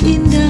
in the